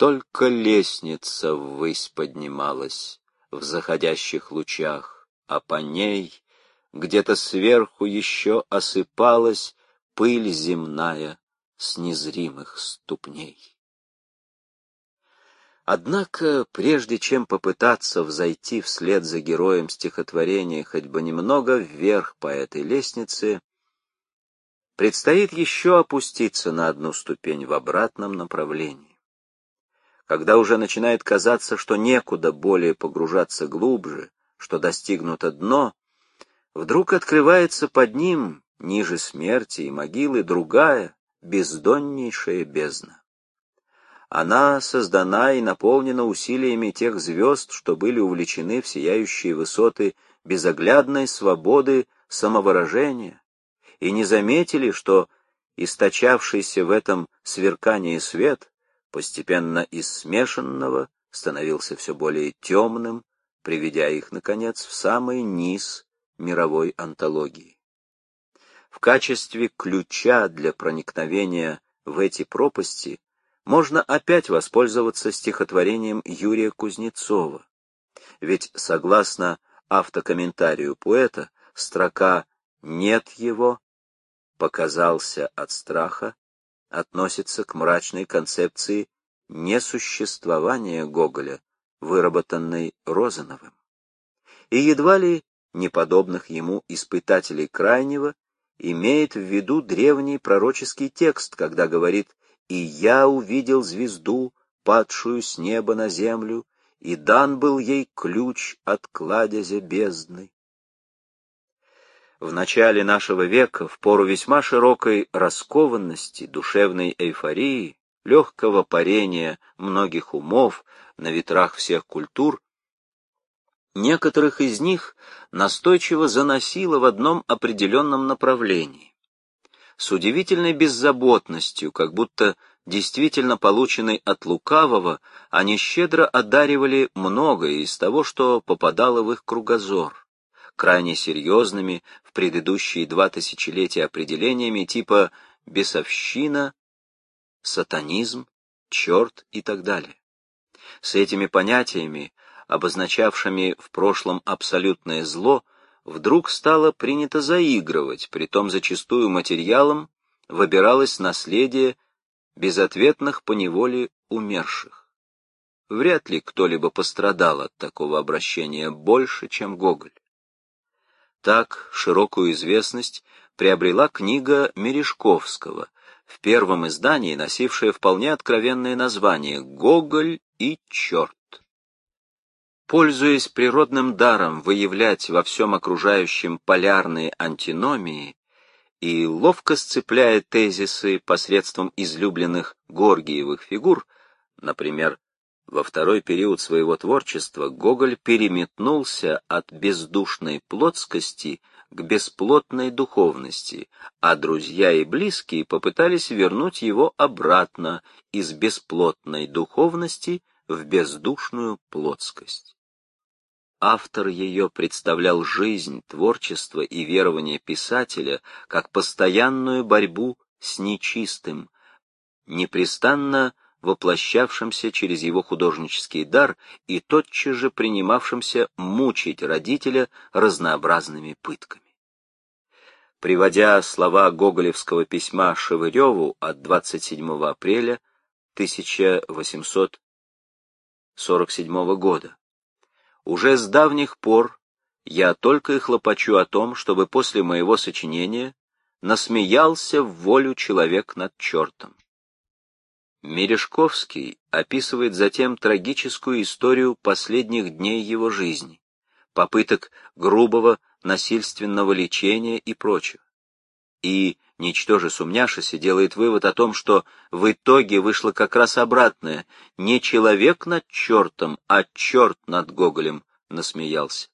только лестница ввысь поднималась в заходящих лучах, а по ней где-то сверху еще осыпалась пыль земная с незримых ступней. Однако, прежде чем попытаться взойти вслед за героем стихотворения хоть бы немного вверх по этой лестнице, предстоит еще опуститься на одну ступень в обратном направлении. Когда уже начинает казаться, что некуда более погружаться глубже, что достигнуто дно, вдруг открывается под ним, ниже смерти и могилы, другая, бездоннейшая бездна. Она создана и наполнена усилиями тех звезд, что были увлечены в сияющие высоты безоглядной свободы самовыражения, и не заметили, что источавшийся в этом сверкании свет, постепенно из смешанного, становился все более темным, приведя их, наконец, в самый низ мировой антологии. В качестве ключа для проникновения в эти пропасти можно опять воспользоваться стихотворением Юрия Кузнецова. Ведь, согласно автокомментарию поэта, строка «нет его», «показался от страха» относится к мрачной концепции несуществования Гоголя, выработанной Розановым. И едва ли неподобных ему испытателей крайнего имеет в виду древний пророческий текст, когда говорит и я увидел звезду, падшую с неба на землю, и дан был ей ключ от кладезя бездны. В начале нашего века, в пору весьма широкой раскованности, душевной эйфории, легкого парения многих умов на ветрах всех культур, некоторых из них настойчиво заносило в одном определенном направлении. С удивительной беззаботностью, как будто действительно полученной от лукавого, они щедро одаривали многое из того, что попадало в их кругозор, крайне серьезными в предыдущие два тысячелетия определениями типа бесовщина, сатанизм, черт и так далее. С этими понятиями, обозначавшими в прошлом абсолютное зло, вдруг стало принято заигрывать, притом зачастую материалом выбиралось наследие безответных поневоле умерших. Вряд ли кто-либо пострадал от такого обращения больше, чем Гоголь. Так широкую известность приобрела книга Мережковского, в первом издании носившая вполне откровенное название «Гоголь и черт». Пользуясь природным даром выявлять во всем окружающем полярные антиномии и ловко сцепляя тезисы посредством излюбленных Горгиевых фигур, например, во второй период своего творчества Гоголь переметнулся от бездушной плотскости к бесплотной духовности, а друзья и близкие попытались вернуть его обратно из бесплотной духовности в бездушную плотскость. Автор ее представлял жизнь, творчество и верование писателя как постоянную борьбу с нечистым, непрестанно воплощавшимся через его художнический дар и тотчас же принимавшимся мучить родителя разнообразными пытками. Приводя слова гоголевского письма Шевыреву от 27 апреля 1847 года, уже с давних пор я только и хлопочу о том, чтобы после моего сочинения насмеялся в волю человек над чертом. Мережковский описывает затем трагическую историю последних дней его жизни, попыток грубого насильственного лечения и прочего. И Ничтоже сумняшися делает вывод о том, что в итоге вышло как раз обратное. Не человек над чертом, а черт над Гоголем насмеялся.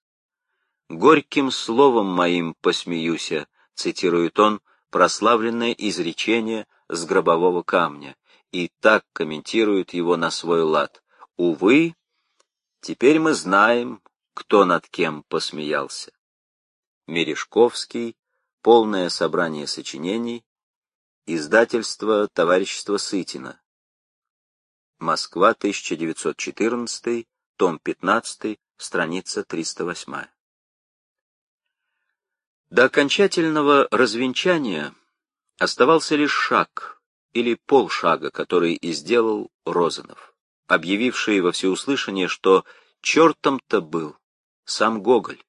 «Горьким словом моим посмеюся», — цитирует он прославленное изречение с гробового камня, и так комментирует его на свой лад. «Увы, теперь мы знаем, кто над кем посмеялся». Мережковский Полное собрание сочинений. Издательство Товарищества Сытина. Москва, 1914, том 15, страница 308. До окончательного развенчания оставался лишь шаг или полшага, который и сделал Розанов, объявивший во всеуслышание, что чертом-то был сам Гоголь.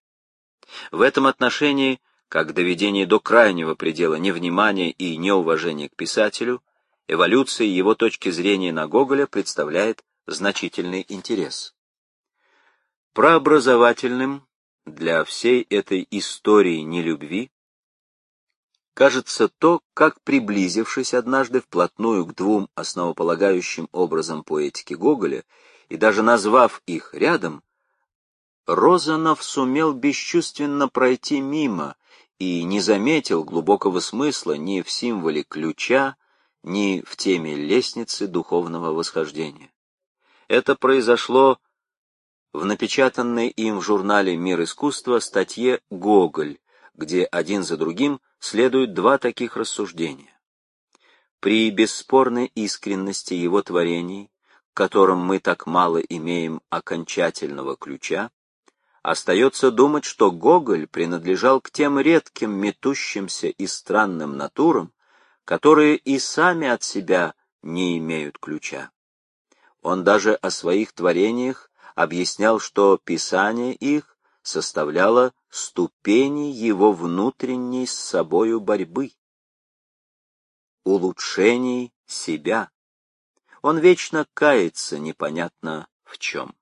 В этом отношении, как доведение до крайнего предела невнимания и неуважения к писателю, эволюция его точки зрения на Гоголя представляет значительный интерес. Прообразовательным для всей этой истории нелюбви кажется то, как, приблизившись однажды вплотную к двум основополагающим образом поэтики Гоголя и даже назвав их рядом, Розанов сумел бесчувственно пройти мимо и не заметил глубокого смысла ни в символе ключа, ни в теме лестницы духовного восхождения. Это произошло в напечатанной им в журнале «Мир искусства» статье «Гоголь», где один за другим следуют два таких рассуждения. При бесспорной искренности его творений, к которым мы так мало имеем окончательного ключа, остается думать, что Гоголь принадлежал к тем редким метущимся и странным натурам, которые и сами от себя не имеют ключа. Он даже о своих творениях объяснял, что писание их составляло ступени его внутренней с собою борьбы, улучшений себя. Он вечно кается непонятно в чем.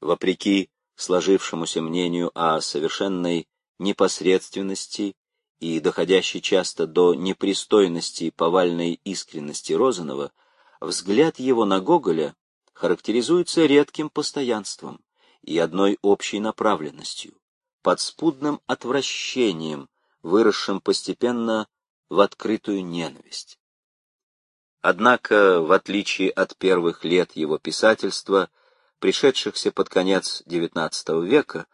Вопреки сложившемуся мнению о совершенной непосредственности и доходящей часто до непристойности и повальной искренности Розанова, взгляд его на Гоголя характеризуется редким постоянством и одной общей направленностью, подспудным отвращением, выросшим постепенно в открытую ненависть. Однако, в отличие от первых лет его писательства, пришедшихся под конец XIX века,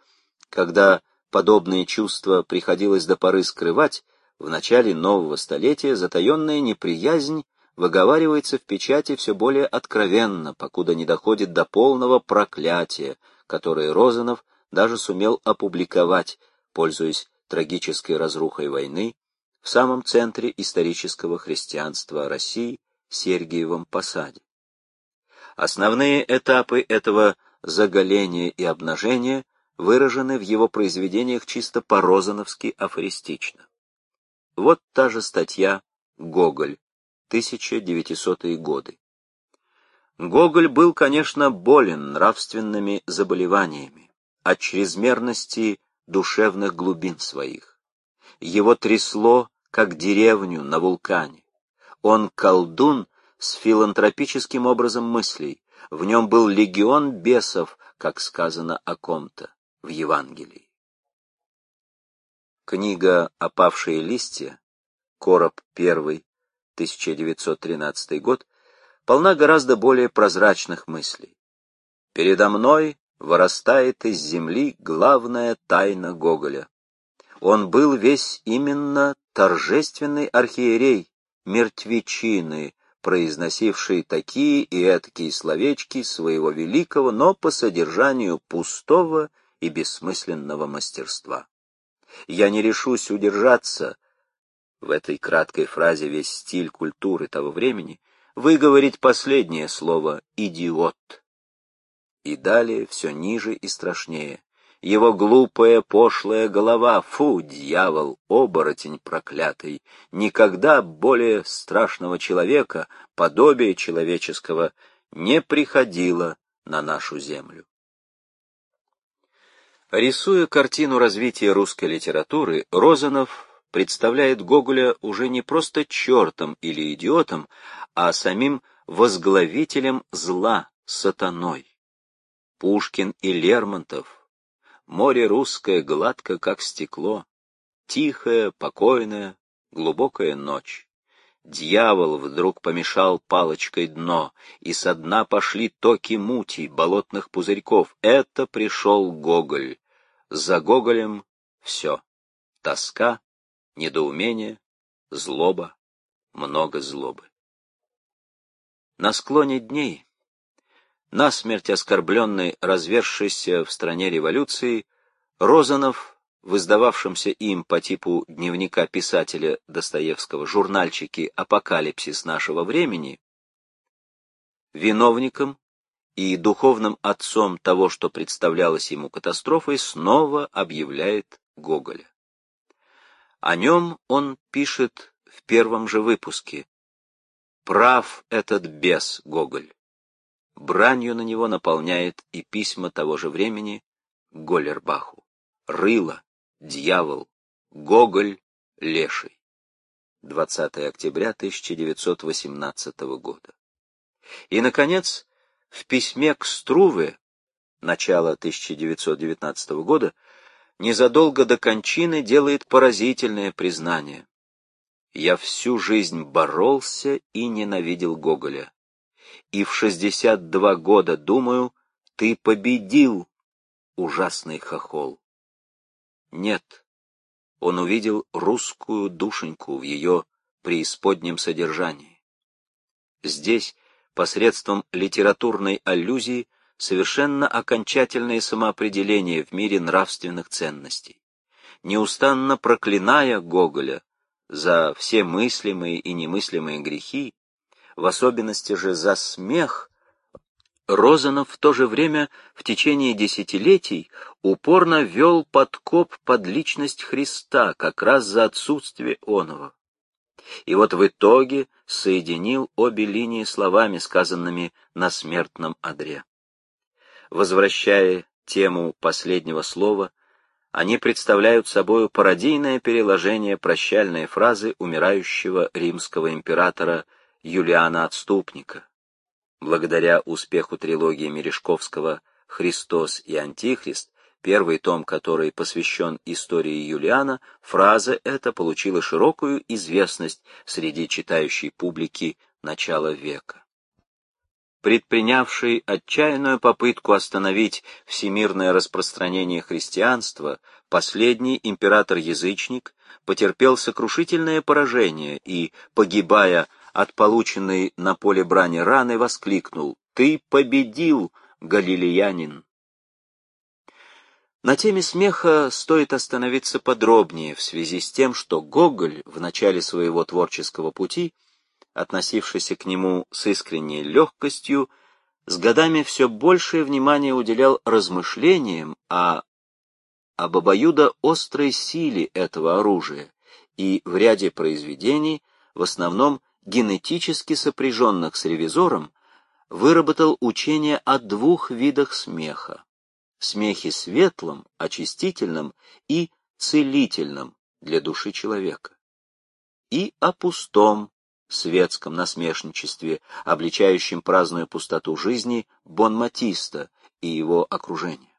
когда подобные чувства приходилось до поры скрывать, в начале нового столетия затаенная неприязнь выговаривается в печати все более откровенно, покуда не доходит до полного проклятия, которое Розанов даже сумел опубликовать, пользуясь трагической разрухой войны, в самом центре исторического христианства России, Сергиевом Посаде. Основные этапы этого заголения и обнажения выражены в его произведениях чисто по-розановски афористично. Вот та же статья «Гоголь», 1900-е годы. Гоголь был, конечно, болен нравственными заболеваниями, от чрезмерности душевных глубин своих. Его трясло, как деревню на вулкане. Он колдун с филантропическим образом мыслей, в нем был легион бесов, как сказано о ком-то в Евангелии. Книга «Опавшие листья», короб первый, 1913 год, полна гораздо более прозрачных мыслей. Передо мной вырастает из земли главная тайна Гоголя. Он был весь именно торжественный архиерей, мертвечины, произносивший такие и этакие словечки своего великого, но по содержанию пустого и бессмысленного мастерства. Я не решусь удержаться в этой краткой фразе весь стиль культуры того времени, выговорить последнее слово «идиот». И далее все ниже и страшнее. Его глупая, пошлая голова, фу, дьявол, оборотень проклятый, никогда более страшного человека, подобия человеческого, не приходило на нашу землю. Рисуя картину развития русской литературы, Розанов представляет Гоголя уже не просто чертом или идиотом, а самим возглавителем зла, сатаной. Пушкин и Лермонтов. Море русское гладко, как стекло. Тихая, покойная, глубокая ночь. Дьявол вдруг помешал палочкой дно, и со дна пошли токи мути, болотных пузырьков. Это пришел Гоголь. За Гоголем все. Тоска, недоумение, злоба, много злобы. На склоне дней, насмерть оскорбленный развершейся в стране революции, Розанов, в издававшемся им по типу дневника писателя Достоевского журнальчике «Апокалипсис нашего времени», виновником и духовным отцом того, что представлялось ему катастрофой, снова объявляет Гоголя. О нем он пишет в первом же выпуске. Прав этот бес Гоголь. Бранью на него наполняет и письма того же времени Голлербаху. Рыло, дьявол, Гоголь, леший. 20 октября 1918 года. И, наконец, в письме к Струве, начала 1919 года, незадолго до кончины делает поразительное признание. «Я всю жизнь боролся и ненавидел Гоголя. И в 62 года думаю, ты победил, ужасный хохол». Нет, он увидел русскую душеньку в ее преисподнем содержании. Здесь, посредством литературной аллюзии, совершенно окончательное самоопределение в мире нравственных ценностей. Неустанно проклиная Гоголя за все мыслимые и немыслимые грехи, в особенности же за смех, Розанов в то же время в течение десятилетий упорно вел подкоп под личность Христа как раз за отсутствие оного. И вот в итоге соединил обе линии словами, сказанными на смертном одре. Возвращая тему последнего слова, они представляют собой пародийное переложение прощальной фразы умирающего римского императора Юлиана Отступника. Благодаря успеху трилогии Мережковского «Христос и Антихрист», первый том который посвящен истории Юлиана, фраза эта получила широкую известность среди читающей публики начала века. Предпринявший отчаянную попытку остановить всемирное распространение христианства, последний император-язычник потерпел сокрушительное поражение и, погибая от полученной на поле брани раны воскликнул «Ты победил, галилеянин!». На теме смеха стоит остановиться подробнее в связи с тем, что Гоголь в начале своего творческого пути, относившийся к нему с искренней легкостью, с годами все большее внимание уделял размышлениям о, об обоюдо острой силе этого оружия и в ряде произведений, в основном генетически сопряженных с ревизором, выработал учение о двух видах смеха. Смехе светлом, очистительном и целительном для души человека. И о пустом, светском насмешничестве, обличающем праздную пустоту жизни Бонматиста и его окружения.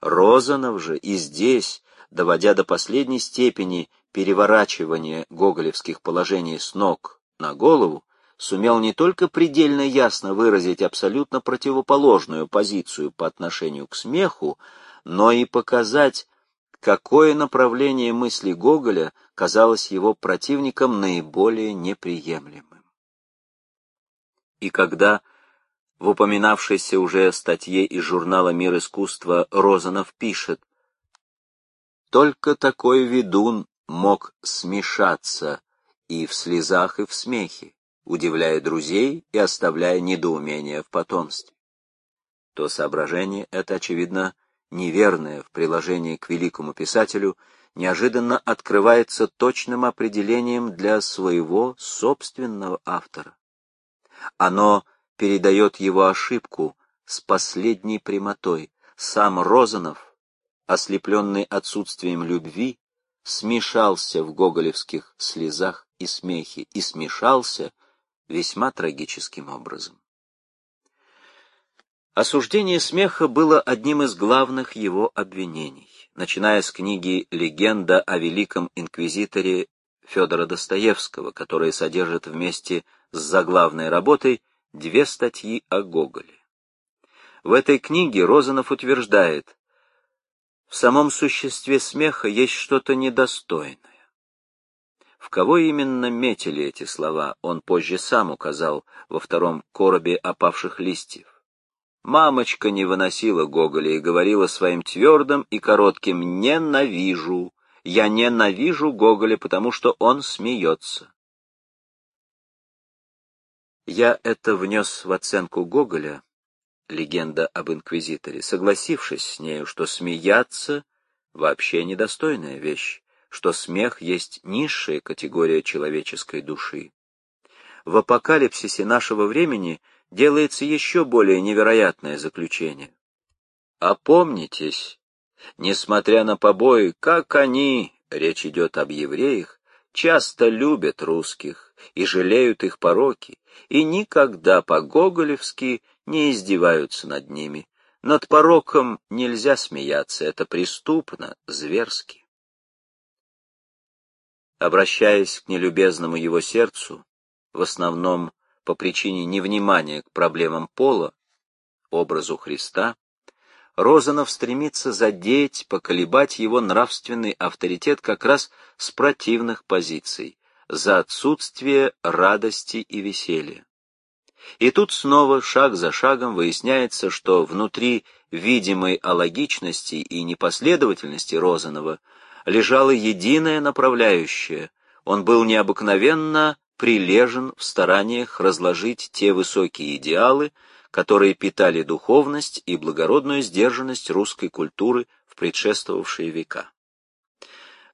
Розанов же и здесь, доводя до последней степени переворачивания гоголевских положений с ног на голову, сумел не только предельно ясно выразить абсолютно противоположную позицию по отношению к смеху, но и показать, какое направление мысли Гоголя казалось его противникам наиболее неприемлемым. И когда в упоминавшейся уже статье из журнала «Мир искусства» Розанов пишет «Только такой ведун мог смешаться и в слезах, и в смехе, удивляя друзей и оставляя недоумение в потомстве. То соображение это, очевидно, неверное в приложении к великому писателю, неожиданно открывается точным определением для своего собственного автора. Оно передает его ошибку с последней прямотой. Сам Розанов, ослепленный отсутствием любви, смешался в гоголевских слезах и смехе и смешался весьма трагическим образом. Осуждение смеха было одним из главных его обвинений, начиная с книги «Легенда о великом инквизиторе» Федора Достоевского, которая содержит вместе с заглавной работой две статьи о Гоголе. В этой книге Розанов утверждает, в самом существе смеха есть что-то недостойное. В кого именно метили эти слова, он позже сам указал во втором коробе опавших листьев. Мамочка не выносила Гоголя и говорила своим твердым и коротким «ненавижу». Я ненавижу Гоголя, потому что он смеется. Я это внес в оценку Гоголя, легенда об инквизиторе, согласившись с нею, что смеяться вообще недостойная вещь, что смех есть низшая категория человеческой души. В апокалипсисе нашего времени делается еще более невероятное заключение. Опомнитесь, несмотря на побои, как они, речь идет об евреях, часто любят русских и жалеют их пороки, и никогда по-гоголевски не издеваются над ними. Над пороком нельзя смеяться, это преступно, зверски. Обращаясь к нелюбезному его сердцу, в основном по причине невнимания к проблемам пола, образу Христа, Розанов стремится задеть, поколебать его нравственный авторитет как раз с противных позиций, за отсутствие радости и веселья. И тут снова, шаг за шагом, выясняется, что внутри видимой алогичности и непоследовательности Розанова лежало единое направляющее. Он был необыкновенно прилежен в стараниях разложить те высокие идеалы, которые питали духовность и благородную сдержанность русской культуры в предшествовавшие века.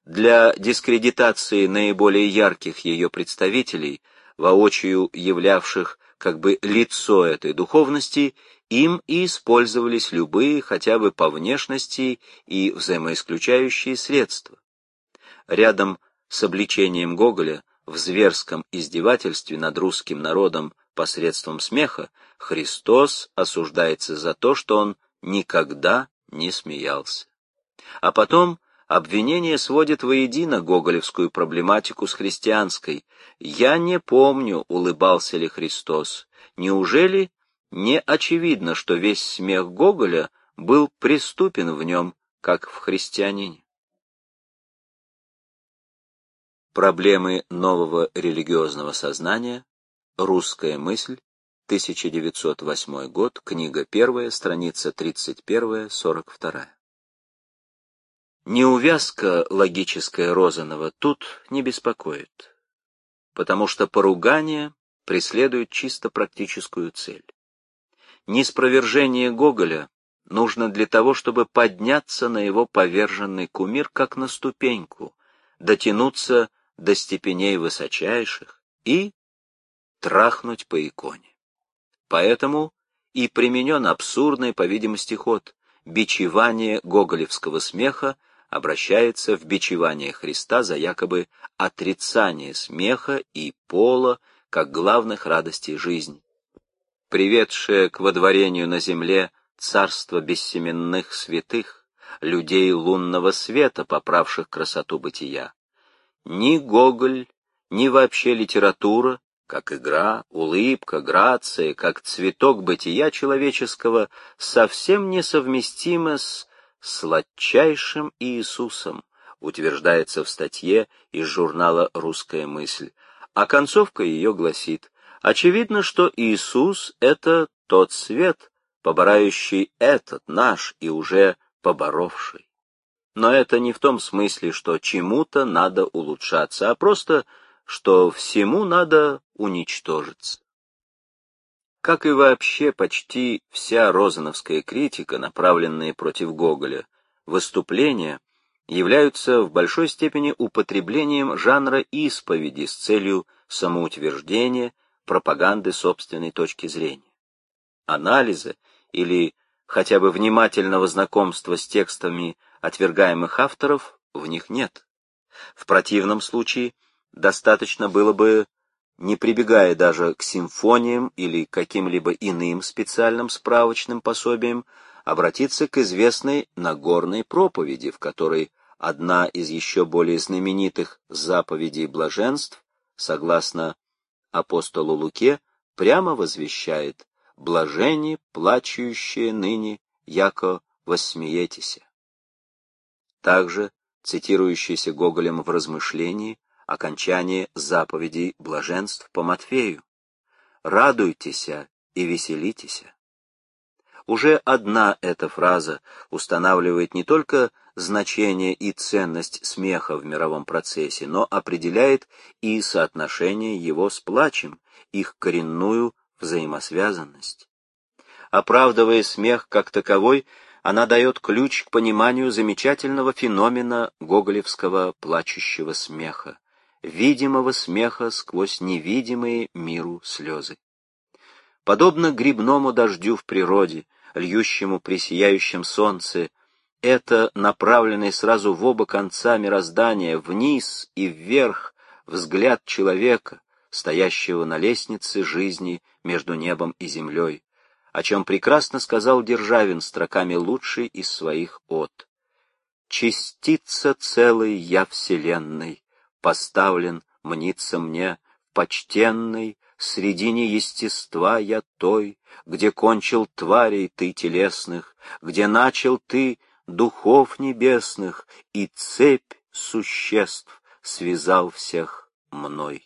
Для дискредитации наиболее ярких ее представителей, воочию являвших как бы лицо этой духовности, им и использовались любые, хотя бы по внешности и взаимоисключающие средства. Рядом с обличением Гоголя в зверском издевательстве над русским народом посредством смеха Христос осуждается за то, что он никогда не смеялся. А потом обвинение сводит воедино гоголевскую проблематику с христианской. «Я не помню, улыбался ли Христос. Неужели не очевидно, что весь смех Гоголя был преступен в нем, как в христианине?» Проблемы нового религиозного сознания. Русская мысль. 1908 год. Книга 1, страница 31-42. Неувязка логическая Розанова тут не беспокоит, потому что поругание преследует чисто практическую цель. Неспровержение Гоголя нужно для того, чтобы подняться на его поверженный кумир, как на ступеньку, дотянуться до степеней высочайших и трахнуть по иконе. Поэтому и применен абсурдный, по видимости, ход бичевание гоголевского смеха обращается в бичевание Христа за якобы отрицание смеха и пола как главных радостей жизни, приведшее к водворению на земле царство бессеменных святых, людей лунного света, поправших красоту бытия. Ни Гоголь, ни вообще литература, как игра, улыбка, грация, как цветок бытия человеческого, совсем несовместимы с сладчайшим Иисусом, утверждается в статье из журнала «Русская мысль», а концовка ее гласит, очевидно, что Иисус — это тот свет, поборающий этот наш и уже поборовший. Но это не в том смысле, что чему-то надо улучшаться, а просто, что всему надо уничтожиться. Как и вообще почти вся розановская критика, направленная против Гоголя, выступления являются в большой степени употреблением жанра исповеди с целью самоутверждения, пропаганды собственной точки зрения. Анализа или хотя бы внимательного знакомства с текстами отвергаемых авторов в них нет. В противном случае достаточно было бы, не прибегая даже к симфониям или каким-либо иным специальным справочным пособиям, обратиться к известной Нагорной проповеди, в которой одна из еще более знаменитых заповедей блаженств, согласно апостолу Луке, прямо возвещает «Блажени, плачущие ныне, яко воссмеетеся». Также, цитирующийся Гоголем в размышлении, окончание заповедей блаженств по Матфею. «Радуйтесь и веселитесь». Уже одна эта фраза устанавливает не только значение и ценность смеха в мировом процессе, но определяет и соотношение его с плачем, их коренную взаимосвязанность. Оправдывая смех как таковой, она дает ключ к пониманию замечательного феномена гоголевского плачущего смеха, видимого смеха сквозь невидимые миру слезы. Подобно грибному дождю в природе, льющему при сияющем солнце, это направленный сразу в оба конца мироздания, вниз и вверх, взгляд человека, стоящего на лестнице жизни между небом и землей, о чем прекрасно сказал Державин строками лучший из своих от. «Частица целой я вселенной, поставлен, мнится мне, почтенной, средине естества я той, где кончил тварей ты телесных, где начал ты духов небесных, и цепь существ связал всех мной.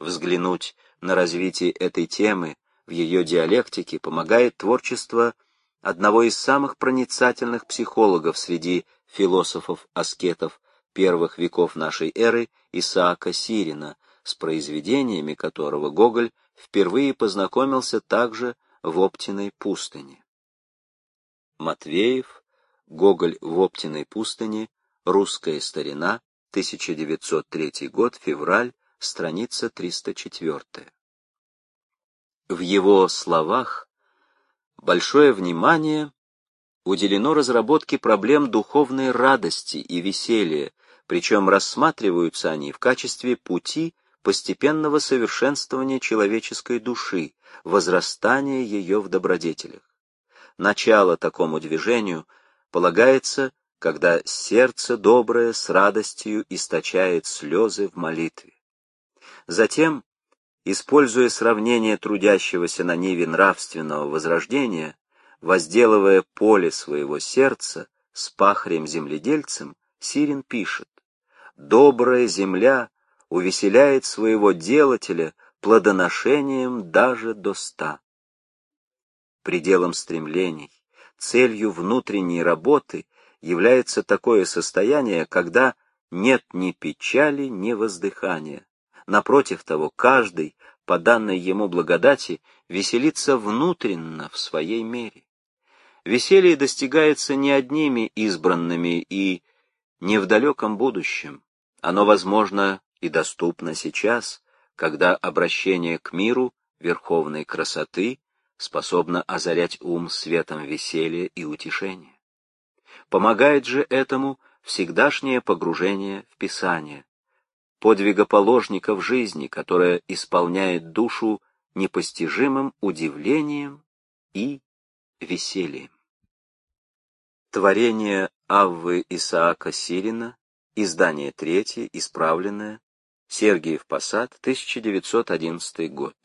Взглянуть на развитие этой темы в ее диалектике помогает творчество одного из самых проницательных психологов среди философов-аскетов первых веков нашей эры Исаака Сирина, с произведениями которого Гоголь впервые познакомился также в Оптиной пустыне. Матвеев, Гоголь в Оптиной пустыне, Русская старина, 1903 год, февраль, страница 304. В его словах большое внимание уделено разработке проблем духовной радости и веселья, причем рассматриваются они в качестве пути постепенного совершенствования человеческой души, возрастания ее в добродетелях. Начало такому движению полагается, когда сердце доброе с радостью источает слезы в молитве. Затем, используя сравнение трудящегося на ниве нравственного возрождения, возделывая поле своего сердца с пахарем-земледельцем, Сирин пишет, «Добрая земля увеселяет своего делателя плодоношением даже до ста. Пределом стремлений, целью внутренней работы является такое состояние, когда нет ни печали, ни воздыхания. Напротив того, каждый, по данной ему благодати, веселится внутренно в своей мере. Веселье достигается не одними избранными и не в далеком будущем. Оно возможно и доступно сейчас, когда обращение к миру верховной красоты способно озарять ум светом веселья и утешения. Помогает же этому всегдашнее погружение в Писание, в жизни, которое исполняет душу непостижимым удивлением и весельем. Творение Аввы Исаака Сирина, издание третье, исправленное, Сергиев Посад, 1911 год.